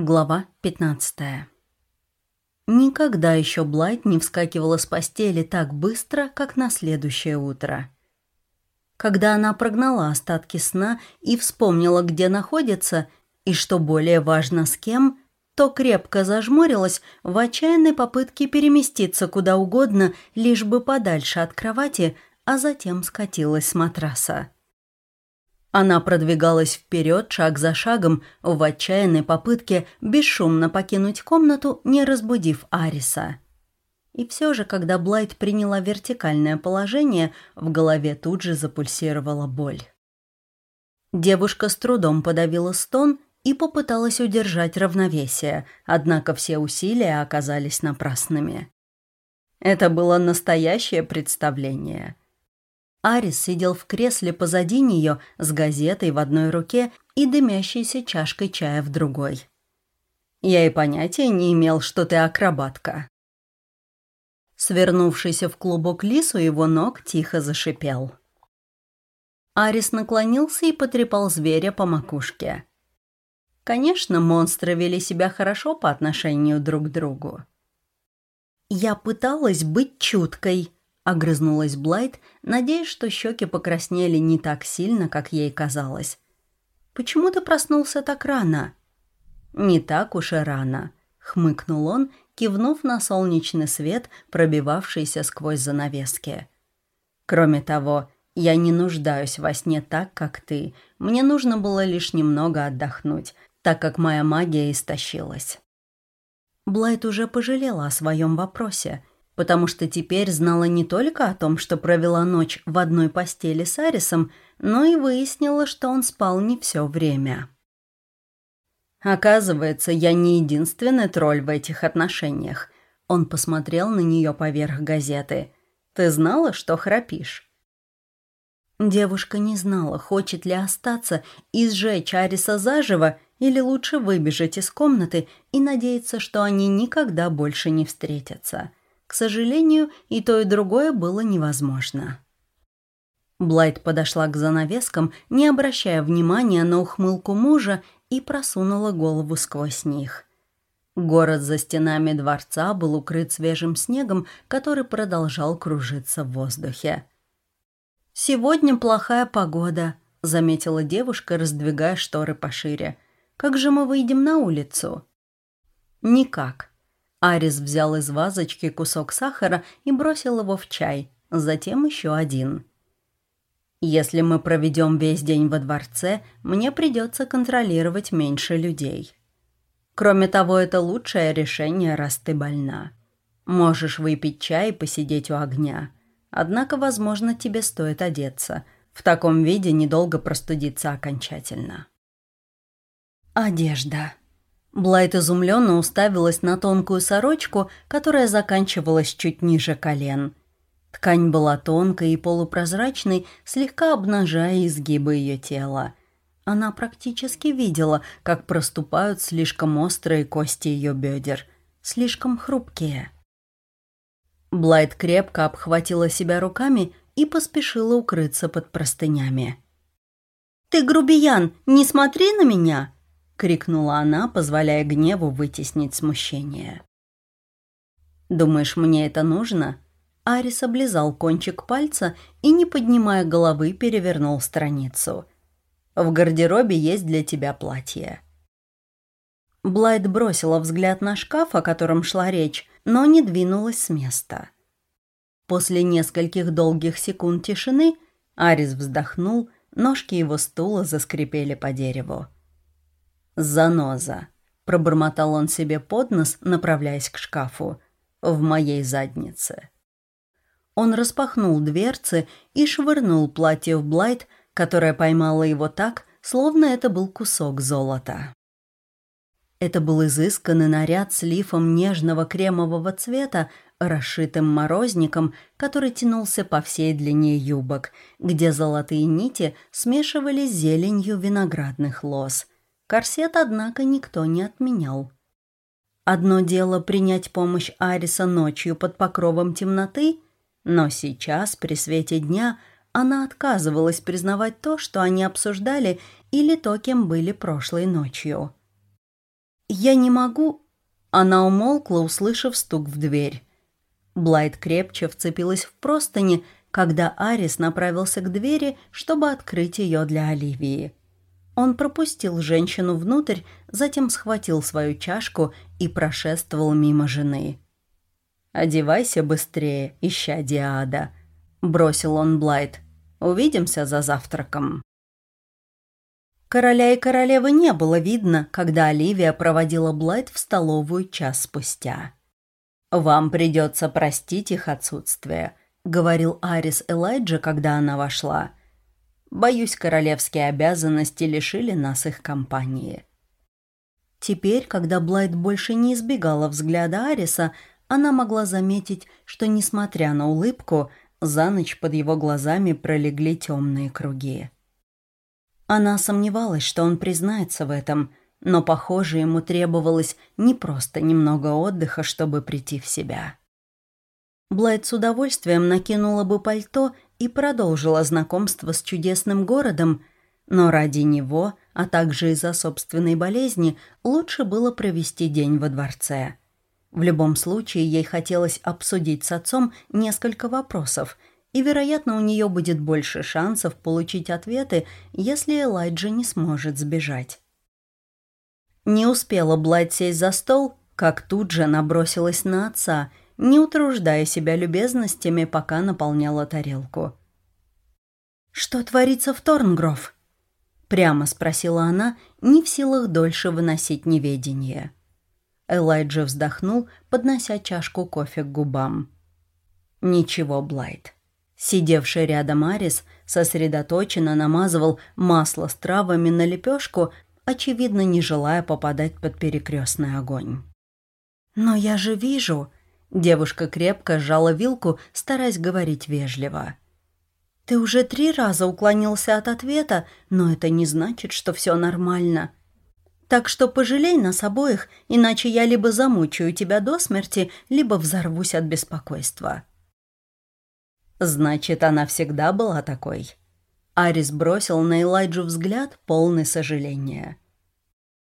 Глава 15 Никогда еще Блайт не вскакивала с постели так быстро, как на следующее утро. Когда она прогнала остатки сна и вспомнила, где находится, и, что более важно, с кем, то крепко зажмурилась в отчаянной попытке переместиться куда угодно, лишь бы подальше от кровати, а затем скатилась с матраса. Она продвигалась вперед шаг за шагом в отчаянной попытке бесшумно покинуть комнату, не разбудив Ариса. И все же, когда Блайт приняла вертикальное положение, в голове тут же запульсировала боль. Девушка с трудом подавила стон и попыталась удержать равновесие, однако все усилия оказались напрасными. Это было настоящее представление – Арис сидел в кресле позади нее с газетой в одной руке и дымящейся чашкой чая в другой. «Я и понятия не имел, что ты акробатка». Свернувшийся в клубок лис у его ног тихо зашипел. Арис наклонился и потрепал зверя по макушке. Конечно, монстры вели себя хорошо по отношению друг к другу. «Я пыталась быть чуткой», Огрызнулась Блайт, надеясь, что щеки покраснели не так сильно, как ей казалось. «Почему ты проснулся так рано?» «Не так уж и рано», — хмыкнул он, кивнув на солнечный свет, пробивавшийся сквозь занавески. «Кроме того, я не нуждаюсь во сне так, как ты. Мне нужно было лишь немного отдохнуть, так как моя магия истощилась». Блайт уже пожалела о своем вопросе — потому что теперь знала не только о том, что провела ночь в одной постели с Арисом, но и выяснила, что он спал не все время. «Оказывается, я не единственный тролль в этих отношениях». Он посмотрел на нее поверх газеты. «Ты знала, что храпишь?» Девушка не знала, хочет ли остаться и сжечь Ариса заживо, или лучше выбежать из комнаты и надеяться, что они никогда больше не встретятся. К сожалению, и то, и другое было невозможно. Блайт подошла к занавескам, не обращая внимания на ухмылку мужа, и просунула голову сквозь них. Город за стенами дворца был укрыт свежим снегом, который продолжал кружиться в воздухе. «Сегодня плохая погода», — заметила девушка, раздвигая шторы пошире. «Как же мы выйдем на улицу?» «Никак. Арис взял из вазочки кусок сахара и бросил его в чай, затем еще один. «Если мы проведем весь день во дворце, мне придется контролировать меньше людей. Кроме того, это лучшее решение, раз ты больна. Можешь выпить чай и посидеть у огня. Однако, возможно, тебе стоит одеться. В таком виде недолго простудиться окончательно». «Одежда», Блайт изумленно уставилась на тонкую сорочку, которая заканчивалась чуть ниже колен. Ткань была тонкой и полупрозрачной, слегка обнажая изгибы ее тела. Она практически видела, как проступают слишком острые кости ее бедер, слишком хрупкие. Блайт крепко обхватила себя руками и поспешила укрыться под простынями. «Ты грубиян, не смотри на меня!» Крикнула она, позволяя гневу вытеснить смущение. «Думаешь, мне это нужно?» Арис облизал кончик пальца и, не поднимая головы, перевернул страницу. «В гардеробе есть для тебя платье». Блайт бросила взгляд на шкаф, о котором шла речь, но не двинулась с места. После нескольких долгих секунд тишины Арис вздохнул, ножки его стула заскрипели по дереву. «Заноза», — пробормотал он себе под нос, направляясь к шкафу, — «в моей заднице». Он распахнул дверцы и швырнул платье в Блайт, которая поймала его так, словно это был кусок золота. Это был изысканный наряд с лифом нежного кремового цвета, расшитым морозником, который тянулся по всей длине юбок, где золотые нити смешивались с зеленью виноградных лоз — Корсет, однако, никто не отменял. Одно дело принять помощь Ариса ночью под покровом темноты, но сейчас, при свете дня, она отказывалась признавать то, что они обсуждали, или то, кем были прошлой ночью. «Я не могу...» Она умолкла, услышав стук в дверь. Блайт крепче вцепилась в простыни, когда Арис направился к двери, чтобы открыть ее для Оливии. Он пропустил женщину внутрь, затем схватил свою чашку и прошествовал мимо жены. «Одевайся быстрее, ища Диада», — бросил он Блайт. «Увидимся за завтраком». Короля и королевы не было видно, когда Оливия проводила Блайт в столовую час спустя. «Вам придется простить их отсутствие», — говорил Арис Элайджа, когда она вошла. «Боюсь, королевские обязанности лишили нас их компании». Теперь, когда Блайт больше не избегала взгляда Ариса, она могла заметить, что, несмотря на улыбку, за ночь под его глазами пролегли темные круги. Она сомневалась, что он признается в этом, но, похоже, ему требовалось не просто немного отдыха, чтобы прийти в себя. Блайт с удовольствием накинула бы пальто и продолжила знакомство с чудесным городом, но ради него, а также из-за собственной болезни, лучше было провести день во дворце. В любом случае, ей хотелось обсудить с отцом несколько вопросов, и, вероятно, у нее будет больше шансов получить ответы, если Элайджа не сможет сбежать. Не успела Блайт сесть за стол, как тут же набросилась на отца, не утруждая себя любезностями, пока наполняла тарелку. «Что творится в Торнгров?» — прямо спросила она, не в силах дольше выносить неведение. Элайджа вздохнул, поднося чашку кофе к губам. «Ничего, Блайт. Сидевший рядом Арис сосредоточенно намазывал масло с травами на лепешку, очевидно, не желая попадать под перекрестный огонь. «Но я же вижу...» Девушка крепко сжала вилку, стараясь говорить вежливо. «Ты уже три раза уклонился от ответа, но это не значит, что все нормально. Так что пожалей нас обоих, иначе я либо замучаю тебя до смерти, либо взорвусь от беспокойства». Значит, она всегда была такой. Арис бросил на Элайджу взгляд, полный сожаления.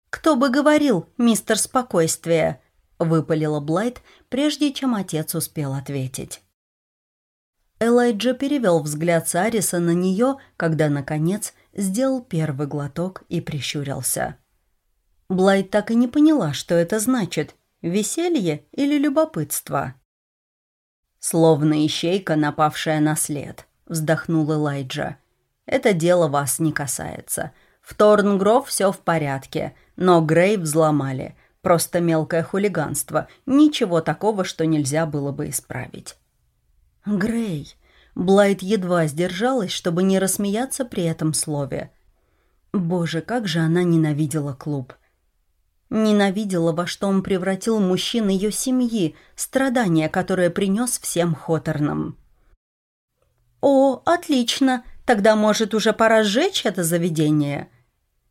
«Кто бы говорил, мистер Спокойствие?» — выпалила Блайт, прежде чем отец успел ответить. Элайджа перевел взгляд с Ариса на нее, когда, наконец, сделал первый глоток и прищурился. Блайт так и не поняла, что это значит — веселье или любопытство. «Словно ищейка, напавшая на след», — вздохнул Элайджа. «Это дело вас не касается. В Торнгров все в порядке, но Грей взломали. Просто мелкое хулиганство. Ничего такого, что нельзя было бы исправить». «Грей...» Блайт едва сдержалась, чтобы не рассмеяться при этом слове. Боже, как же она ненавидела клуб. Ненавидела, во что он превратил мужчин ее семьи, страдания, которое принес всем Хоторнам. «О, отлично! Тогда, может, уже пора сжечь это заведение?»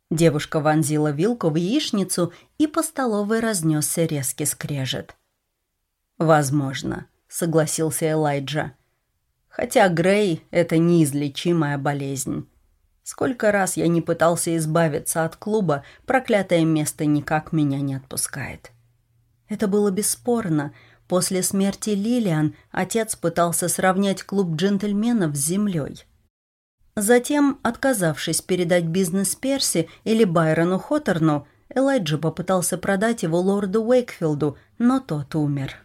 Девушка вонзила вилку в яичницу, и по столовой разнесся резкий скрежет. «Возможно», — согласился Элайджа. «Хотя Грей — это неизлечимая болезнь. Сколько раз я не пытался избавиться от клуба, проклятое место никак меня не отпускает. Это было бесспорно. После смерти Лилиан отец пытался сравнять клуб джентльменов с землей. Затем, отказавшись передать бизнес Перси или Байрону Хоторну, Элайджа попытался продать его лорду Уэйкфилду, но тот умер.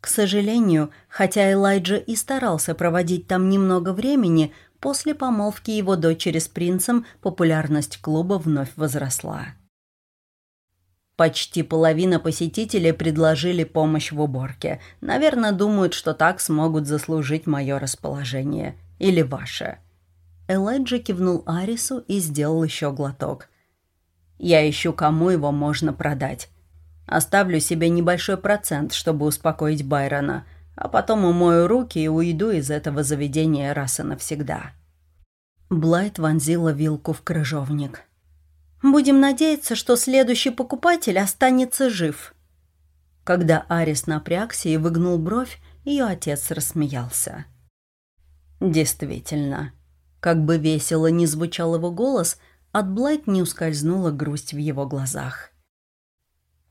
К сожалению, хотя Элайджа и старался проводить там немного времени, После помолвки его дочери с принцем популярность клуба вновь возросла. Почти половина посетителей предложили помощь в уборке. Наверное, думают, что так смогут заслужить мое расположение. Или ваше. Элайджа кивнул Арису и сделал еще глоток. «Я ищу, кому его можно продать. Оставлю себе небольшой процент, чтобы успокоить Байрона а потом умою руки и уйду из этого заведения раз и навсегда». Блайт вонзила вилку в крыжовник. «Будем надеяться, что следующий покупатель останется жив». Когда Арис напрягся и выгнул бровь, ее отец рассмеялся. «Действительно». Как бы весело ни звучал его голос, от Блайт не ускользнула грусть в его глазах.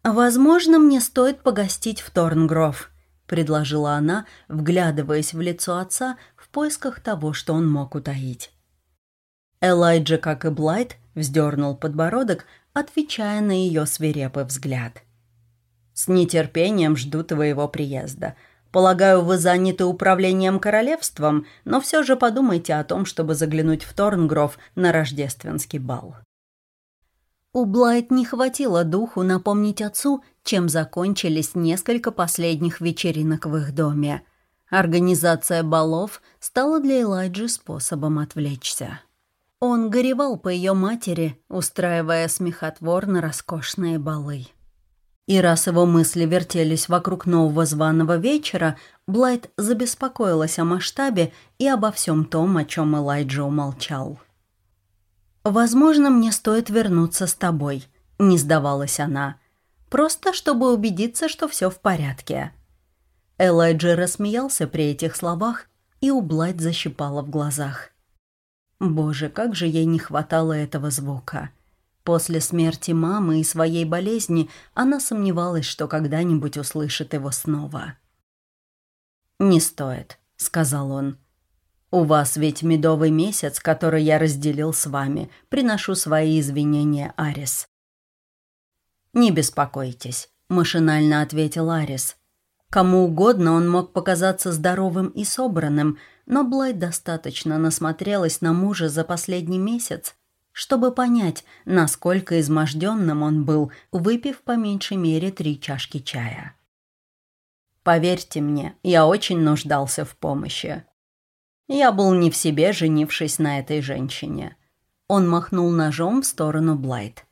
«Возможно, мне стоит погостить в Торнгров», — предложила она, вглядываясь в лицо отца в поисках того, что он мог утаить. Элайджа, как и Блайт, вздернул подбородок, отвечая на ее свирепый взгляд. «С нетерпением жду твоего приезда. Полагаю, вы заняты управлением королевством, но все же подумайте о том, чтобы заглянуть в Торнгров на рождественский бал». У Блайт не хватило духу напомнить отцу, чем закончились несколько последних вечеринок в их доме. Организация балов стала для Элайджи способом отвлечься. Он горевал по ее матери, устраивая смехотворно роскошные балы. И раз его мысли вертелись вокруг нового званого вечера, Блайт забеспокоилась о масштабе и обо всем том, о чем Элайджа умолчал. «Возможно, мне стоит вернуться с тобой», — не сдавалась она. «Просто чтобы убедиться, что все в порядке». Элайджа рассмеялся при этих словах, и у Блайт защипала в глазах. Боже, как же ей не хватало этого звука. После смерти мамы и своей болезни она сомневалась, что когда-нибудь услышит его снова. «Не стоит», — сказал он. «У вас ведь медовый месяц, который я разделил с вами. Приношу свои извинения, Арис». «Не беспокойтесь», — машинально ответил Арис. Кому угодно он мог показаться здоровым и собранным — но Блайт достаточно насмотрелась на мужа за последний месяц, чтобы понять, насколько изможденным он был, выпив по меньшей мере три чашки чая. «Поверьте мне, я очень нуждался в помощи. Я был не в себе, женившись на этой женщине». Он махнул ножом в сторону Блайт.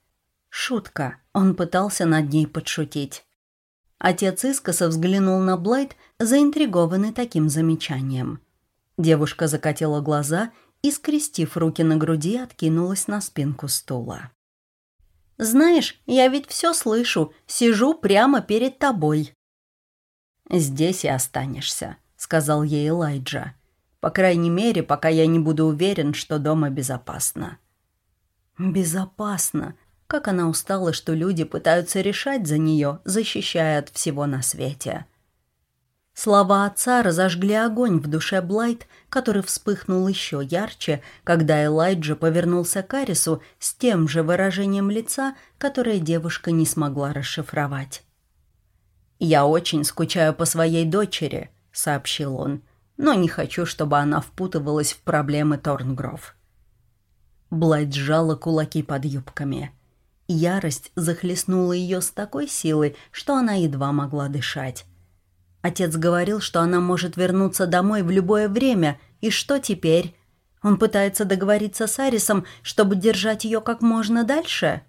Шутка, он пытался над ней подшутить. Отец искоса взглянул на Блайт, заинтригованный таким замечанием – Девушка закатила глаза и, скрестив руки на груди, откинулась на спинку стула. «Знаешь, я ведь все слышу, сижу прямо перед тобой». «Здесь и останешься», — сказал ей Элайджа. «По крайней мере, пока я не буду уверен, что дома безопасно». «Безопасно», как она устала, что люди пытаются решать за нее, защищая от всего на свете. Слова отца разожгли огонь в душе Блайт, который вспыхнул еще ярче, когда Элайджа повернулся к Арису с тем же выражением лица, которое девушка не смогла расшифровать. «Я очень скучаю по своей дочери», — сообщил он, «но не хочу, чтобы она впутывалась в проблемы Торнгров». Блайт сжала кулаки под юбками. Ярость захлестнула ее с такой силой, что она едва могла дышать. Отец говорил, что она может вернуться домой в любое время, и что теперь? Он пытается договориться с Арисом, чтобы держать ее как можно дальше?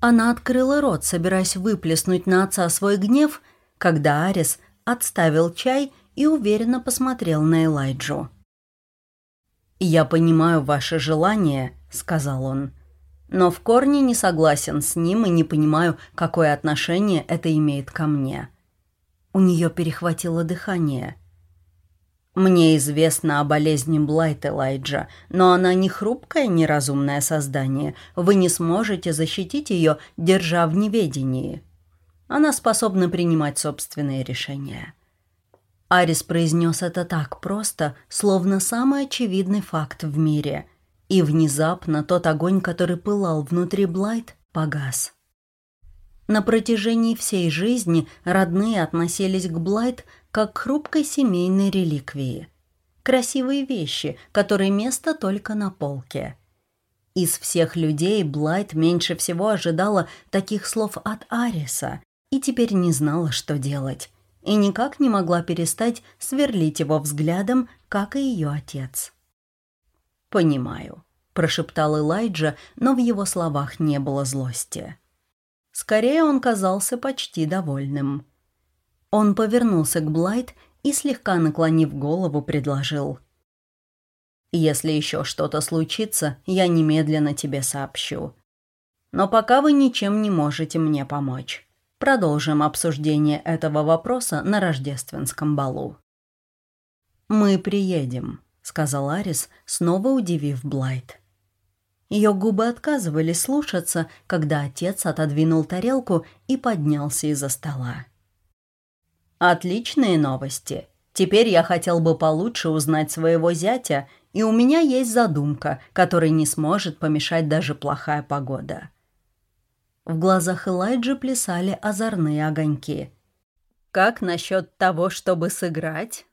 Она открыла рот, собираясь выплеснуть на отца свой гнев, когда Арис отставил чай и уверенно посмотрел на Элайджу. «Я понимаю ваше желание», — сказал он, — «но в корне не согласен с ним и не понимаю, какое отношение это имеет ко мне». У нее перехватило дыхание. «Мне известно о болезни Блайт Элайджа, но она не хрупкое неразумное создание. Вы не сможете защитить ее, держа в неведении. Она способна принимать собственные решения». Арис произнес это так просто, словно самый очевидный факт в мире. И внезапно тот огонь, который пылал внутри Блайт, погас. На протяжении всей жизни родные относились к Блайт как к хрупкой семейной реликвии. Красивые вещи, которые место только на полке. Из всех людей Блайт меньше всего ожидала таких слов от Ариса и теперь не знала, что делать. И никак не могла перестать сверлить его взглядом, как и ее отец. «Понимаю», – прошептал Элайджа, но в его словах не было злости. Скорее он казался почти довольным. Он повернулся к Блайт и, слегка наклонив голову, предложил. «Если еще что-то случится, я немедленно тебе сообщу. Но пока вы ничем не можете мне помочь. Продолжим обсуждение этого вопроса на рождественском балу». «Мы приедем», — сказал Арис, снова удивив Блайт. Ее губы отказывались слушаться, когда отец отодвинул тарелку и поднялся из-за стола. «Отличные новости. Теперь я хотел бы получше узнать своего зятя, и у меня есть задумка, которой не сможет помешать даже плохая погода». В глазах Элайджи плясали озорные огоньки. «Как насчет того, чтобы сыграть?»